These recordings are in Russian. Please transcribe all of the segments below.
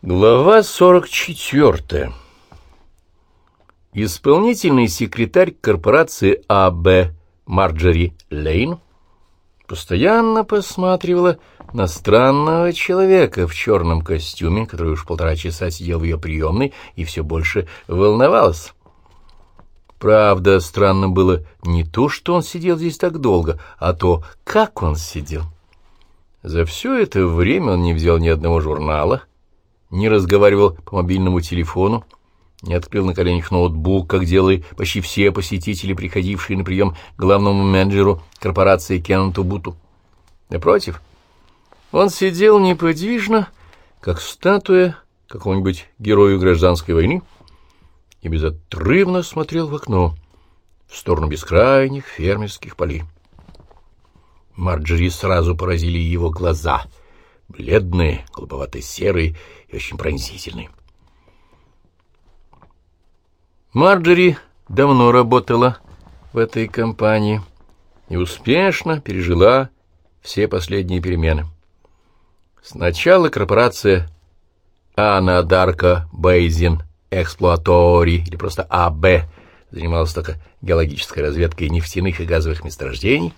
Глава 44. Исполнительный секретарь корпорации АБ Марджори Лейн постоянно посматривала на странного человека в черном костюме, который уж полтора часа сидел в ее приемной и все больше волновался. Правда, странно было не то, что он сидел здесь так долго, а то, как он сидел. За все это время он не взял ни одного журнала, не разговаривал по мобильному телефону, не открыл на коленях ноутбук, как делали почти все посетители, приходившие на прием главному менеджеру корпорации Кеннету Буту. Напротив, он сидел неподвижно, как статуя какого-нибудь героя гражданской войны, и безотрывно смотрел в окно в сторону бескрайних фермерских полей. Марджери сразу поразили его глаза — бледные, голубовато-серые и очень пронзительные. Марджери давно работала в этой компании и успешно пережила все последние перемены. Сначала корпорация Анадарка Бейзин Эксплуатори, или просто АБ, занималась только геологической разведкой нефтяных и газовых месторождений,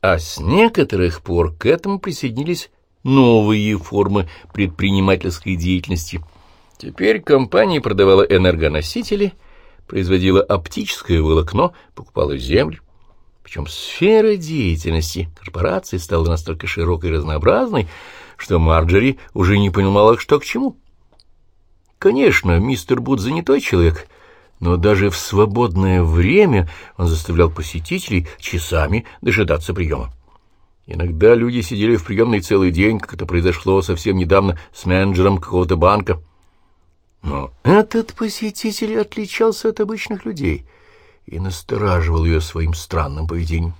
а с некоторых пор к этому присоединились новые формы предпринимательской деятельности. Теперь компания продавала энергоносители, производила оптическое волокно, покупала землю. Причем сфера деятельности корпорации стала настолько широкой и разнообразной, что Марджери уже не понимала, что к чему. Конечно, мистер Буд занятой человек, но даже в свободное время он заставлял посетителей часами дожидаться приема. Иногда люди сидели в приемной целый день, как это произошло совсем недавно с менеджером какого-то банка. Но этот посетитель отличался от обычных людей и настораживал ее своим странным поведением.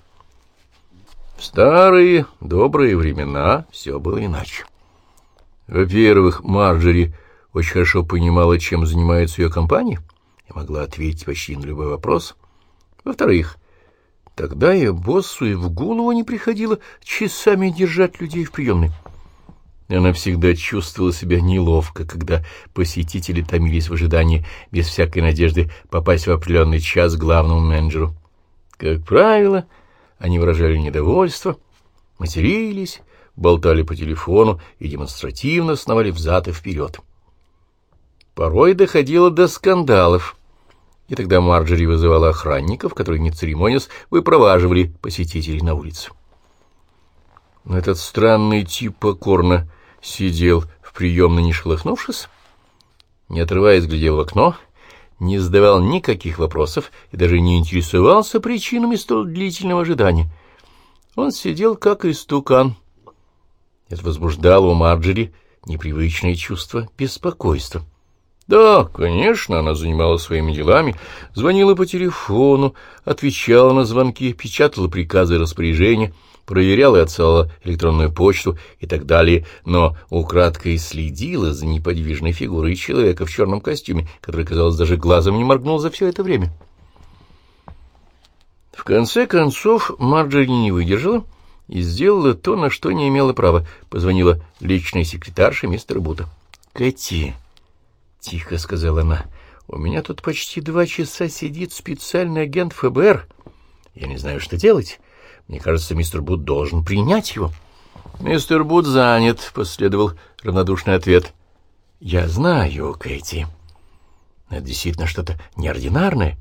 В старые добрые времена все было иначе. Во-первых, Марджери очень хорошо понимала, чем занимается ее компания, и могла ответить почти на любой вопрос. Во-вторых, Тогда я боссу и в голову не приходило часами держать людей в приемной. Она всегда чувствовала себя неловко, когда посетители томились в ожидании, без всякой надежды попасть в определенный час главному менеджеру. Как правило, они выражали недовольство, матерились, болтали по телефону и демонстративно сновали взад и вперед. Порой доходило до скандалов — и тогда Марджери вызывала охранников, которые, не церемонясь, выпроваживали посетителей на улицу. Но этот странный тип покорно сидел в приемной, не шелохнувшись, не отрываясь, глядел в окно, не задавал никаких вопросов и даже не интересовался причинами столь длительного ожидания. Он сидел как истукан. Это возбуждало у Марджери непривычное чувство беспокойства. Да, конечно, она занималась своими делами, звонила по телефону, отвечала на звонки, печатала приказы и распоряжения, проверяла и отсылала электронную почту и так далее, но украдкой следила за неподвижной фигурой человека в черном костюме, который, казалось, даже глазом не моргнул за все это время. В конце концов Марджори не выдержала и сделала то, на что не имела права. Позвонила личной секретарше мистера Бута. «Кэти...» — тихо сказала она. — У меня тут почти два часа сидит специальный агент ФБР. Я не знаю, что делать. Мне кажется, мистер Буд должен принять его. — Мистер Буд занят, — последовал равнодушный ответ. — Я знаю, Кэти. Это действительно что-то неординарное.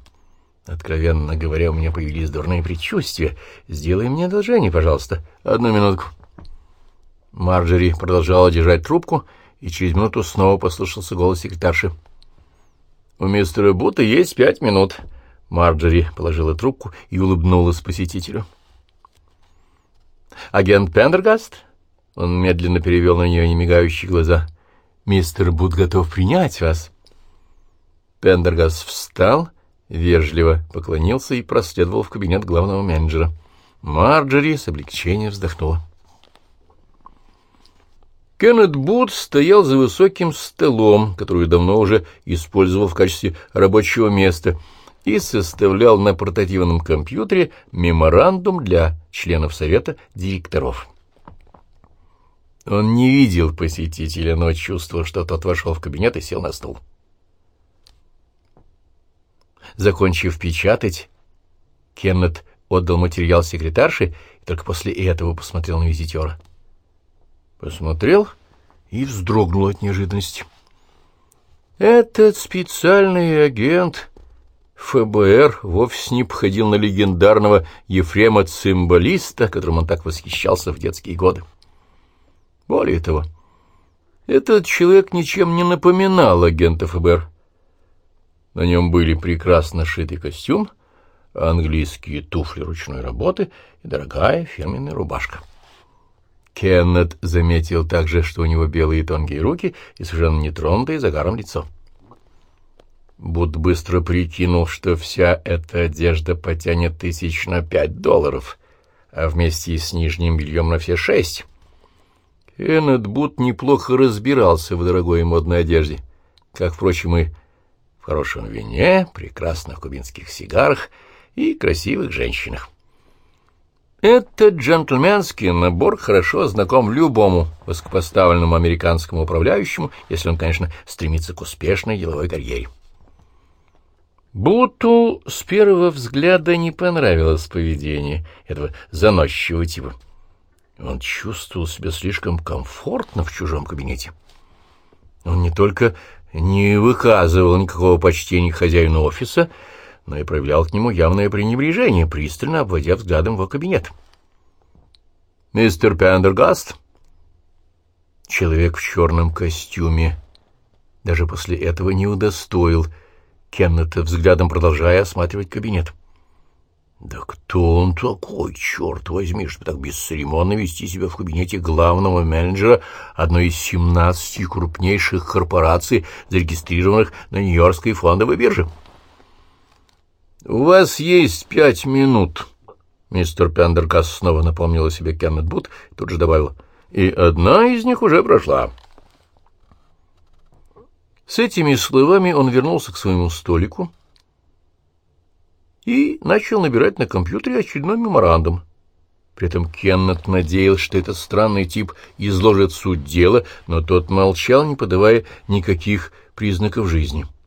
Откровенно говоря, у меня появились дурные предчувствия. Сделай мне одолжение, пожалуйста. Одну минутку. Марджери продолжала держать трубку, — и через минуту снова послышался голос секретарши. «У мистера Бута есть пять минут». Марджери положила трубку и улыбнулась посетителю. «Агент Пендергаст?» Он медленно перевел на нее немигающие глаза. «Мистер Бут готов принять вас». Пендергаст встал, вежливо поклонился и проследовал в кабинет главного менеджера. Марджери с облегчением вздохнула. Кеннет Бут стоял за высоким столом, который давно уже использовал в качестве рабочего места, и составлял на портативном компьютере меморандум для членов совета директоров. Он не видел посетителя, но чувствовал, что тот вошел в кабинет и сел на стул. Закончив печатать, Кеннет отдал материал секретарше и только после этого посмотрел на визитера. Посмотрел и вздрогнул от неожиданности. Этот специальный агент ФБР вовсе не походил на легендарного Ефрема-цимбалиста, которым он так восхищался в детские годы. Более того, этот человек ничем не напоминал агента ФБР. На нем были прекрасно шитый костюм, английские туфли ручной работы и дорогая фирменная рубашка. Кеннет заметил также, что у него белые тонкие руки и совершенно нетронутое загаром лицо. Буд быстро прикинул, что вся эта одежда потянет тысяч на пять долларов, а вместе с нижним бельем на все шесть. Кеннет Буд неплохо разбирался в дорогой модной одежде, как, впрочем, и в хорошем вине, прекрасных кубинских сигарах и красивых женщинах. Этот джентльменский набор хорошо знаком любому высокопоставленному американскому управляющему, если он, конечно, стремится к успешной деловой карьере. Буту с первого взгляда не понравилось поведение этого заносчивого типа. Он чувствовал себя слишком комфортно в чужом кабинете. Он не только не выказывал никакого почтения хозяину офиса, но и проявлял к нему явное пренебрежение, пристально обводя взглядом его кабинет. «Мистер Пендергаст?» Человек в черном костюме даже после этого не удостоил Кеннета взглядом, продолжая осматривать кабинет. «Да кто он такой, черт возьми, чтобы так бесцеремонно вести себя в кабинете главного менеджера одной из семнадцати крупнейших корпораций, зарегистрированных на Нью-Йоркской фондовой бирже?» «У вас есть пять минут», — мистер Пендеркас снова напомнил о себе Кеннет Бут и тут же добавил. «И одна из них уже прошла». С этими словами он вернулся к своему столику и начал набирать на компьютере очередной меморандум. При этом Кеннет надеялся, что этот странный тип изложит суть дела, но тот молчал, не подавая никаких признаков жизни. —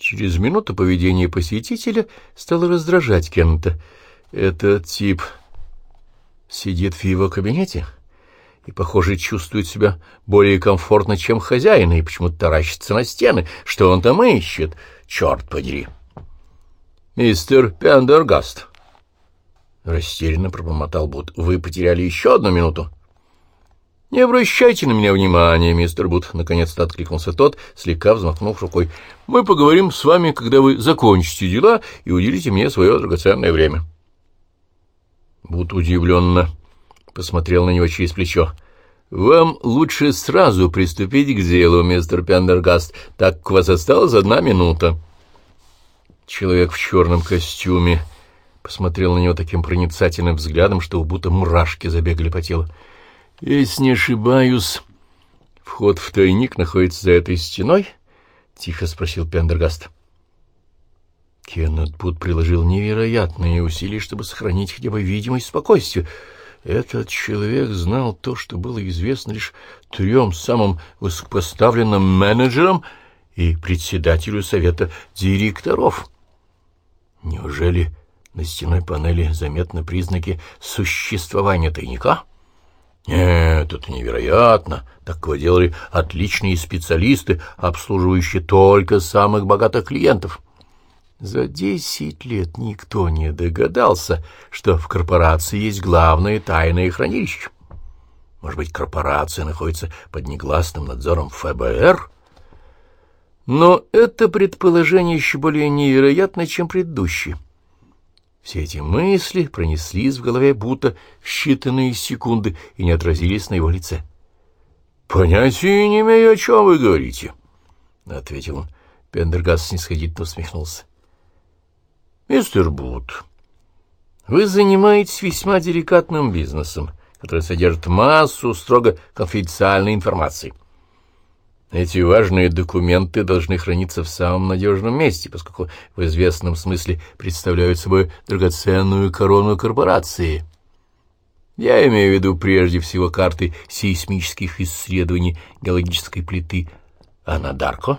Через минуту поведение посетителя стало раздражать Кеннета. Этот тип сидит в его кабинете и, похоже, чувствует себя более комфортно, чем хозяин, и почему-то таращится на стены. Что он там ищет? Черт подери! «Мистер Пендергаст!» Растерянно пробормотал Бут. «Вы потеряли еще одну минуту?» — Не обращайте на меня внимания, мистер Бут, — наконец-то откликнулся тот, слегка взмахнув рукой. — Мы поговорим с вами, когда вы закончите дела и уделите мне свое драгоценное время. Бут удивленно посмотрел на него через плечо. — Вам лучше сразу приступить к делу, мистер Пендергаст, так у вас осталась одна минута. Человек в черном костюме посмотрел на него таким проницательным взглядом, что будто мурашки забегали по телу. — Если не ошибаюсь, вход в тайник находится за этой стеной? — тихо спросил Пендергаст. Кеннет Бут приложил невероятные усилия, чтобы сохранить хотя бы видимость спокойствия. Этот человек знал то, что было известно лишь трем самым высокопоставленным менеджерам и председателю совета директоров. Неужели на стеной панели заметны признаки существования тайника? — нет, это невероятно. Такое делали отличные специалисты, обслуживающие только самых богатых клиентов. За десять лет никто не догадался, что в корпорации есть главное тайное хранилище. Может быть, корпорация находится под негласным надзором ФБР? Но это предположение еще более невероятно, чем предыдущее. Все эти мысли пронеслись в голове будто в считанные секунды и не отразились на его лице. — Понятия не имею, о чем вы говорите, — ответил он. Пендергаст снисходительно усмехнулся. — Мистер Бут, вы занимаетесь весьма деликатным бизнесом, который содержит массу строго конфиденциальной информации. Эти важные документы должны храниться в самом надежном месте, поскольку в известном смысле представляют собой драгоценную корону корпорации. Я имею в виду прежде всего карты сейсмических исследований геологической плиты Анадарко.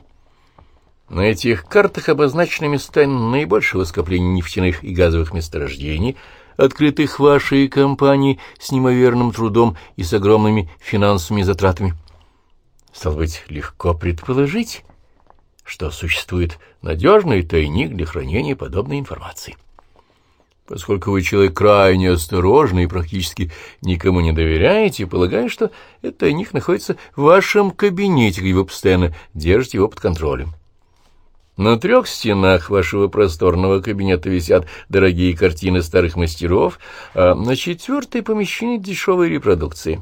На этих картах обозначены места наибольшего скопления нефтяных и газовых месторождений, открытых вашей компанией с неимоверным трудом и с огромными финансовыми затратами. Стало быть, легко предположить, что существует надежный тайник для хранения подобной информации. Поскольку вы человек крайне осторожный и практически никому не доверяете, полагаю, что этот тайник находится в вашем кабинете, где вы постоянно держите его под контролем. На трех стенах вашего просторного кабинета висят дорогие картины старых мастеров, а на четвертой помещение дешевой репродукции,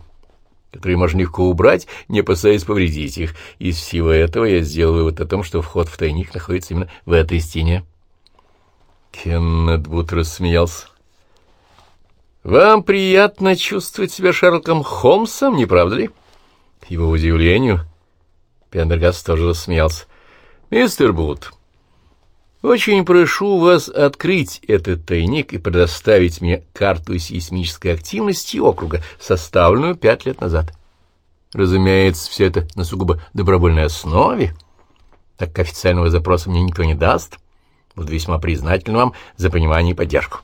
которые можно легко убрать, не опасаясь повредить их. Из всего этого я сделал вывод о том, что вход в тайник находится именно в этой стене. Кеннет Бут рассмеялся. «Вам приятно чувствовать себя Шерлоком Холмсом, не правда ли?» К его удивлению, Пендергаст тоже рассмеялся. «Мистер Бут, очень прошу вас открыть этот тайник и предоставить мне карту сейсмической активности округа, составленную пять лет назад. Разумеется, все это на сугубо добровольной основе, так как официального запроса мне никто не даст». Буду весьма признателен вам за понимание и поддержку.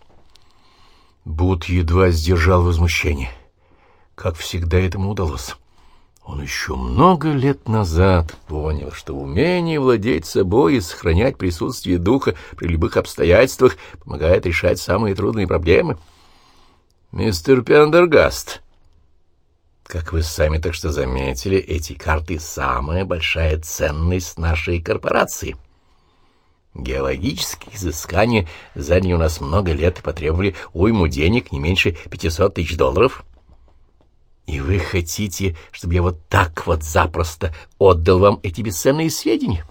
Бут едва сдержал возмущение. Как всегда этому удалось. Он еще много лет назад понял, что умение владеть собой и сохранять присутствие духа при любых обстоятельствах помогает решать самые трудные проблемы. «Мистер Пендергаст, как вы сами так что заметили, эти карты — самая большая ценность нашей корпорации». Геологические изыскания заняли у нас много лет и потребовали уйму денег, не меньше пятисот тысяч долларов. И вы хотите, чтобы я вот так вот запросто отдал вам эти бесценные сведения?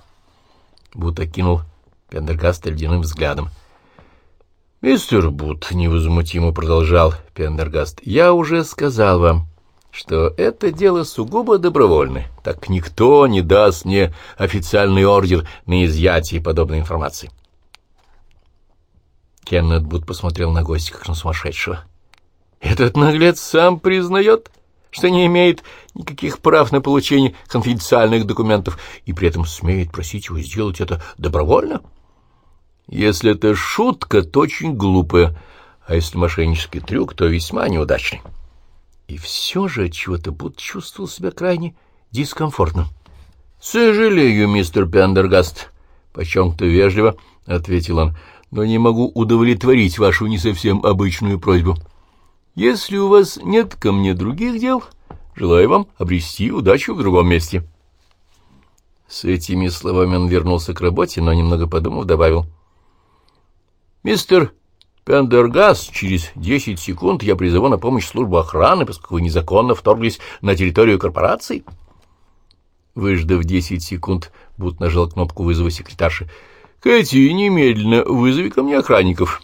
Будто кинул Пендергаст ледяным взглядом. «Мистер Бут», — невозмутимо продолжал Пендергаст, — «я уже сказал вам, что это дело сугубо добровольное, так никто не даст мне официальный ордер на изъятие подобной информации. Кеннет Бут посмотрел на гостя, как на сумасшедшего. «Этот наглец сам признает, что не имеет никаких прав на получение конфиденциальных документов и при этом смеет просить его сделать это добровольно? Если это шутка, то очень глупая, а если мошеннический трюк, то весьма неудачный». И все же чего-то будто чувствовал себя крайне дискомфортно. — Сожалею, мистер Пендергаст, — почем-то вежливо ответил он, — но не могу удовлетворить вашу не совсем обычную просьбу. Если у вас нет ко мне других дел, желаю вам обрести удачу в другом месте. С этими словами он вернулся к работе, но, немного подумав, добавил. — Мистер Пендергас, через десять секунд я призову на помощь службу охраны, поскольку вы незаконно вторглись на территорию корпорации. Выждав десять секунд, Бут нажал кнопку вызова секретарши. «Кэти, немедленно вызови ко мне охранников.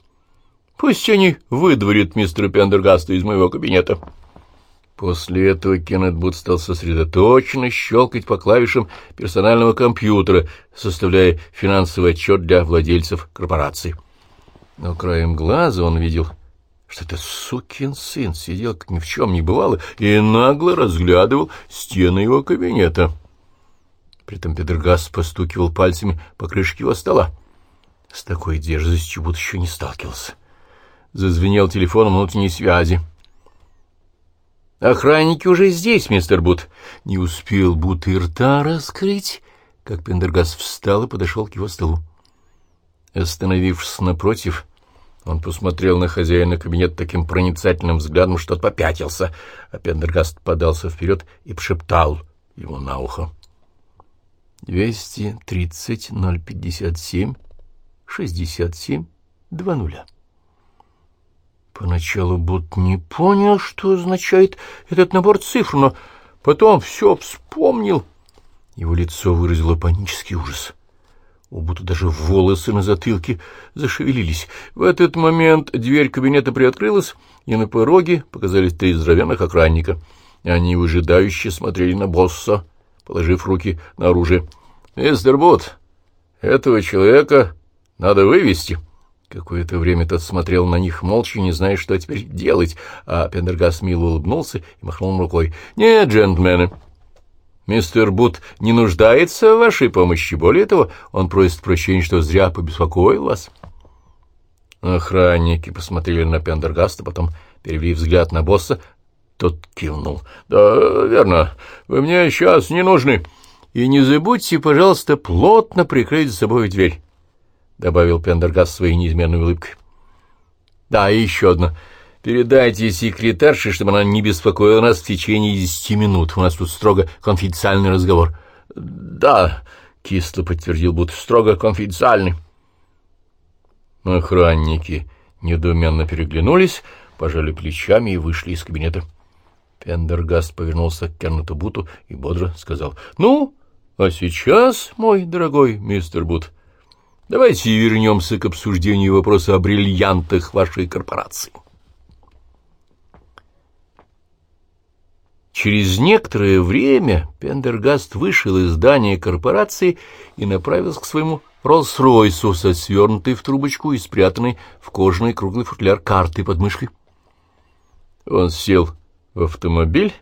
Пусть они выдворят мистера Пендергаста из моего кабинета». После этого Кеннет Бут стал сосредоточенно щелкать по клавишам персонального компьютера, составляя финансовый отчет для владельцев корпорации но краем глаза он видел, что это сукин сын сидел, как ни в чем не бывало, и нагло разглядывал стены его кабинета. Притом Педергас постукивал пальцами по крышке его стола. С такой дерзостью будто еще не сталкивался. Зазвенел телефон внутренней связи. «Охранники уже здесь, мистер Бут». Не успел Бут и рта раскрыть, как Пендергас встал и подошел к его столу. Остановившись напротив, он посмотрел на хозяина кабинета таким проницательным взглядом, что попятился, а Пендергаст подался вперед и пшептал ему на ухо. «Двести тридцать ноль пятьдесят семь шестьдесят семь два нуля». Поначалу Бут не понял, что означает этот набор цифр, но потом все вспомнил. Его лицо выразило панический ужас. У Бута даже волосы на затылке зашевелились. В этот момент дверь кабинета приоткрылась, и на пороге показались три здоровенных охранника. Они выжидающе смотрели на босса, положив руки на оружие. — Мистер Бут, этого человека надо вывести. Какое-то время тот смотрел на них молча, не зная, что теперь делать, а Пендергаст мило улыбнулся и махнул рукой. — Нет, джентльмены, мистер Бут не нуждается в вашей помощи. Более того, он просит прощения, что зря побеспокоил вас. Охранники посмотрели на Пендергаста, потом перевели взгляд на босса. Тот кивнул. — Да, верно, вы мне сейчас не нужны. И не забудьте, пожалуйста, плотно прикрыть за собой дверь. — добавил Пендергаст своей неизменной улыбкой. — Да, и еще одно. Передайте секретарше, чтобы она не беспокоила нас в течение десяти минут. У нас тут строго конфиденциальный разговор. — Да, — кисло подтвердил Бут, — строго конфиденциальный. Охранники недоуменно переглянулись, пожали плечами и вышли из кабинета. Пендергаст повернулся к Кернету Буту и бодро сказал, — Ну, а сейчас, мой дорогой мистер Бут, — Давайте вернемся к обсуждению вопроса о бриллиантах вашей корпорации. Через некоторое время Пендергаст вышел из здания корпорации и направился к своему Роллс-Ройсу со свернутой в трубочку и спрятанной в кожаный круглый футляр картой под мышкой. Он сел в автомобиль,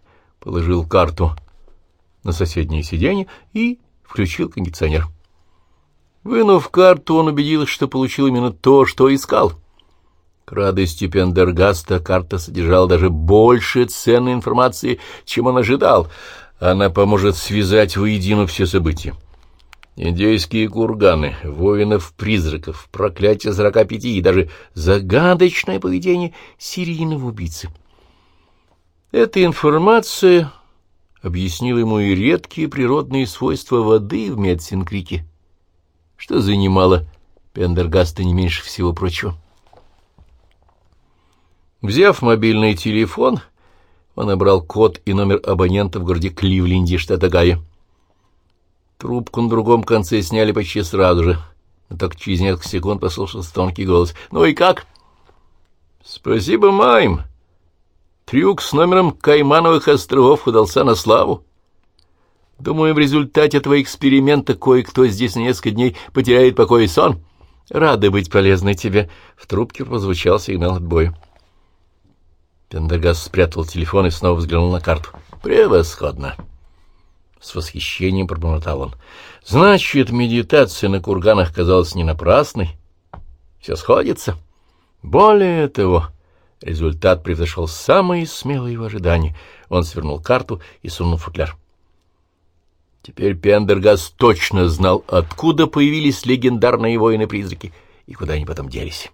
положил карту на соседнее сиденье и включил кондиционер. Вынув карту, он убедился, что получил именно то, что искал. К радости Пендергаста карта содержала даже больше ценной информации, чем он ожидал. Она поможет связать воедино все события. Индейские курганы, воинов-призраков, проклятие сорока пяти и даже загадочное поведение серийного убийцы. Эта информация объяснила ему и редкие природные свойства воды в Медсинкрике что занимало Пендергаста не меньше всего прочего. Взяв мобильный телефон, он набрал код и номер абонента в городе Кливленде, штат Огайо. Трубку на другом конце сняли почти сразу же, но только через несколько секунд послушался тонкий голос. «Ну и как?» «Спасибо, Майм. Трюк с номером Каймановых островов удался на славу. Думаю, в результате этого эксперимента кое-кто здесь на несколько дней потеряет покой и сон. Рада быть полезной тебе. В трубке прозвучал сигнал отбоя. Пендагас спрятал телефон и снова взглянул на карту. Превосходно. С восхищением пробормотал он. Значит, медитация на курганах казалась не напрасной. Все сходится. Более того, результат превзошел самые смелые его ожидания. Он свернул карту и сунул футляр. Теперь Пендергас точно знал, откуда появились легендарные воины-призраки и куда они потом делись.